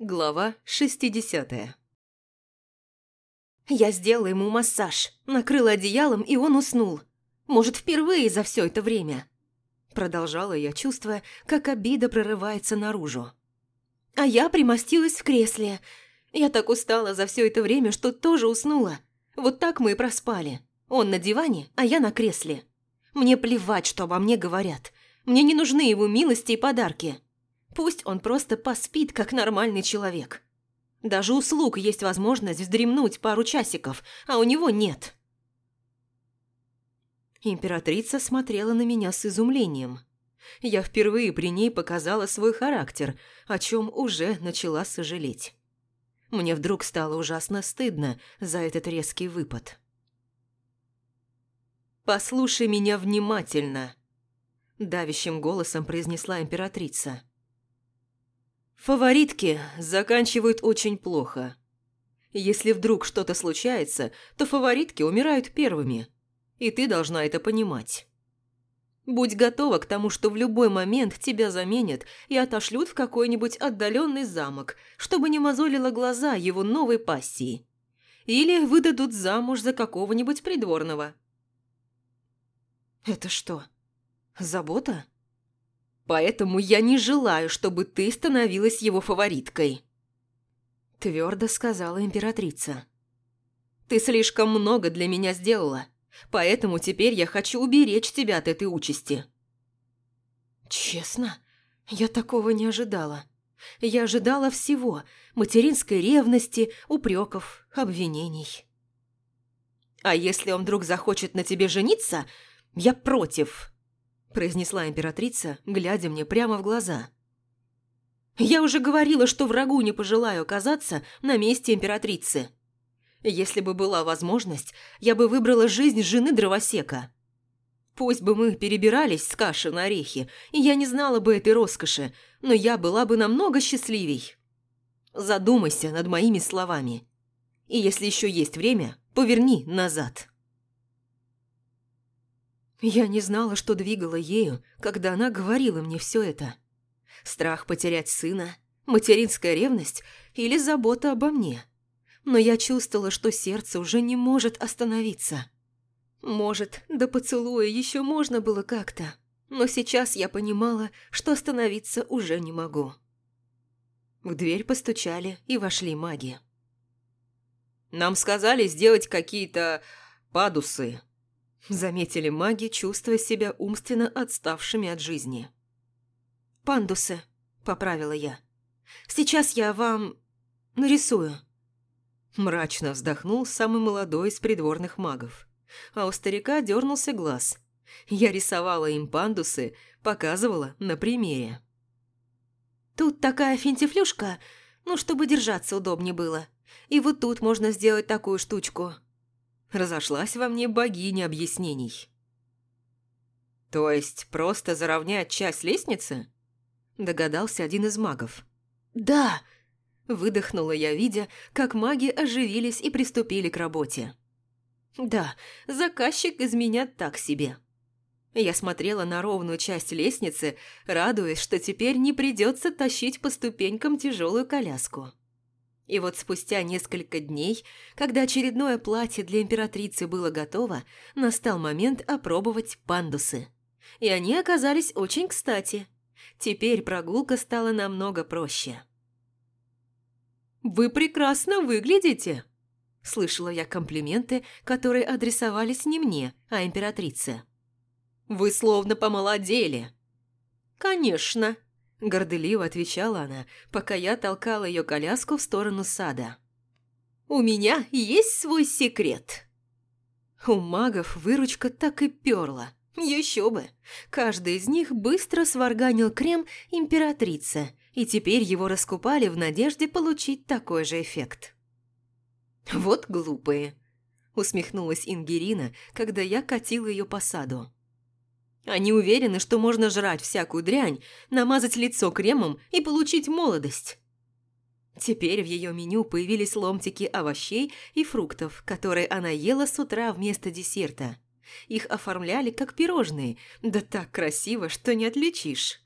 Глава 60 Я сделала ему массаж, накрыла одеялом, и он уснул. Может, впервые за все это время. Продолжала я, чувствуя, как обида прорывается наружу. А я примостилась в кресле. Я так устала за все это время, что тоже уснула. Вот так мы и проспали. Он на диване, а я на кресле. Мне плевать, что обо мне говорят. Мне не нужны его милости и подарки. Пусть он просто поспит, как нормальный человек. Даже у слуг есть возможность вздремнуть пару часиков, а у него нет. Императрица смотрела на меня с изумлением. Я впервые при ней показала свой характер, о чем уже начала сожалеть. Мне вдруг стало ужасно стыдно за этот резкий выпад. «Послушай меня внимательно», – давящим голосом произнесла императрица. Фаворитки заканчивают очень плохо. Если вдруг что-то случается, то фаворитки умирают первыми. И ты должна это понимать. Будь готова к тому, что в любой момент тебя заменят и отошлют в какой-нибудь отдаленный замок, чтобы не мозолило глаза его новой пассии. Или выдадут замуж за какого-нибудь придворного. Это что, забота? Поэтому я не желаю, чтобы ты становилась его фавориткой. Твердо сказала императрица. Ты слишком много для меня сделала, поэтому теперь я хочу уберечь тебя от этой участи. Честно, я такого не ожидала. Я ожидала всего – материнской ревности, упреков, обвинений. А если он вдруг захочет на тебе жениться, я против произнесла императрица, глядя мне прямо в глаза. «Я уже говорила, что врагу не пожелаю оказаться на месте императрицы. Если бы была возможность, я бы выбрала жизнь жены дровосека. Пусть бы мы перебирались с каши на орехи, и я не знала бы этой роскоши, но я была бы намного счастливей. Задумайся над моими словами. И если еще есть время, поверни назад». Я не знала, что двигало ею, когда она говорила мне все это. Страх потерять сына, материнская ревность или забота обо мне. Но я чувствовала, что сердце уже не может остановиться. Может, до поцелуя еще можно было как-то, но сейчас я понимала, что остановиться уже не могу. В дверь постучали и вошли маги. «Нам сказали сделать какие-то падусы», Заметили маги, чувствуя себя умственно отставшими от жизни. «Пандусы», – поправила я. «Сейчас я вам нарисую». Мрачно вздохнул самый молодой из придворных магов. А у старика дернулся глаз. Я рисовала им пандусы, показывала на примере. «Тут такая финтифлюшка, ну, чтобы держаться удобнее было. И вот тут можно сделать такую штучку. Разошлась во мне богиня объяснений. «То есть просто заровнять часть лестницы?» Догадался один из магов. «Да!» Выдохнула я, видя, как маги оживились и приступили к работе. «Да, заказчик из меня так себе». Я смотрела на ровную часть лестницы, радуясь, что теперь не придется тащить по ступенькам тяжелую коляску. И вот спустя несколько дней, когда очередное платье для императрицы было готово, настал момент опробовать пандусы. И они оказались очень кстати. Теперь прогулка стала намного проще. «Вы прекрасно выглядите!» Слышала я комплименты, которые адресовались не мне, а императрице. «Вы словно помолодели!» «Конечно!» Горделиво отвечала она, пока я толкала ее коляску в сторону сада. «У меня есть свой секрет». У магов выручка так и перла. Еще бы. Каждый из них быстро сварганил крем императрицы, и теперь его раскупали в надежде получить такой же эффект. «Вот глупые», – усмехнулась Ингерина, когда я катила ее по саду. Они уверены, что можно жрать всякую дрянь, намазать лицо кремом и получить молодость. Теперь в ее меню появились ломтики овощей и фруктов, которые она ела с утра вместо десерта. Их оформляли как пирожные, да так красиво, что не отличишь.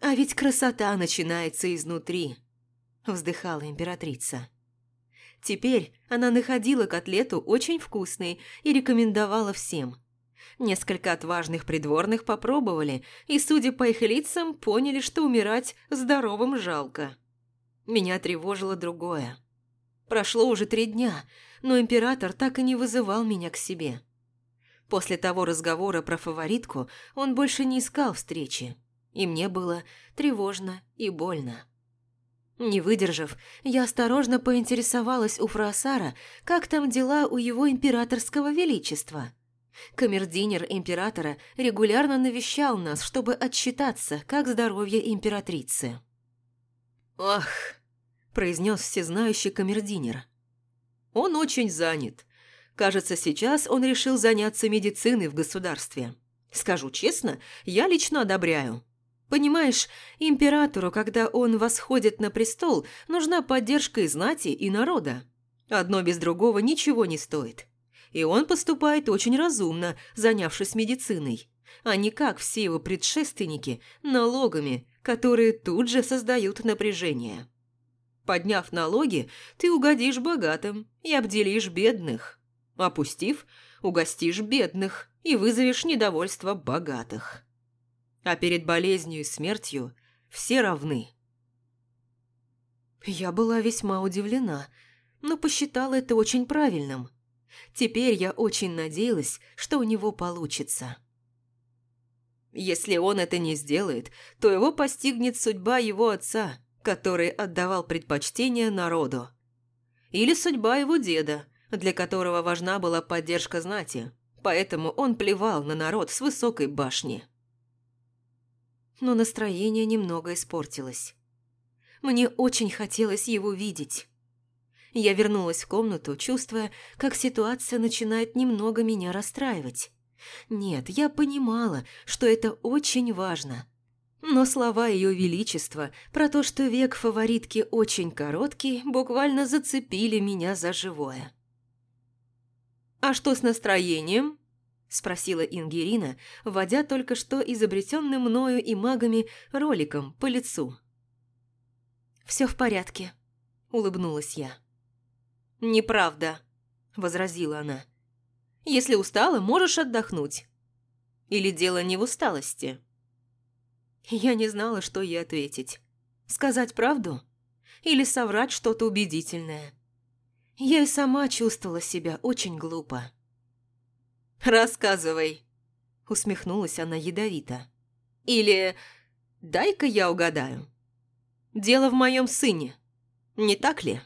А ведь красота начинается изнутри. вздыхала императрица. Теперь она находила котлету очень вкусной и рекомендовала всем. Несколько отважных придворных попробовали и, судя по их лицам, поняли, что умирать здоровым жалко. Меня тревожило другое. Прошло уже три дня, но император так и не вызывал меня к себе. После того разговора про фаворитку он больше не искал встречи, и мне было тревожно и больно. Не выдержав, я осторожно поинтересовалась у Фраосара, как там дела у его императорского величества. Камердинер императора регулярно навещал нас, чтобы отчитаться, как здоровье императрицы. «Ах!» – произнес всезнающий камердинер. «Он очень занят. Кажется, сейчас он решил заняться медициной в государстве. Скажу честно, я лично одобряю. Понимаешь, императору, когда он восходит на престол, нужна поддержка и знати, и народа. Одно без другого ничего не стоит. И он поступает очень разумно, занявшись медициной, а не как все его предшественники налогами, которые тут же создают напряжение. Подняв налоги, ты угодишь богатым и обделишь бедных. Опустив, угостишь бедных и вызовешь недовольство богатых а перед болезнью и смертью все равны. Я была весьма удивлена, но посчитала это очень правильным. Теперь я очень надеялась, что у него получится. Если он это не сделает, то его постигнет судьба его отца, который отдавал предпочтение народу. Или судьба его деда, для которого важна была поддержка знати, поэтому он плевал на народ с высокой башни но настроение немного испортилось. Мне очень хотелось его видеть. Я вернулась в комнату, чувствуя, как ситуация начинает немного меня расстраивать. Нет, я понимала, что это очень важно. Но слова Ее Величества про то, что век фаворитки очень короткий, буквально зацепили меня за живое. «А что с настроением?» – спросила Ингерина, вводя только что изобретенным мною и магами роликом по лицу. «Все в порядке», – улыбнулась я. «Неправда», – возразила она. «Если устала, можешь отдохнуть. Или дело не в усталости?» Я не знала, что ей ответить. Сказать правду? Или соврать что-то убедительное? Я и сама чувствовала себя очень глупо. «Рассказывай», – усмехнулась она ядовито. «Или дай-ка я угадаю. Дело в моем сыне, не так ли?»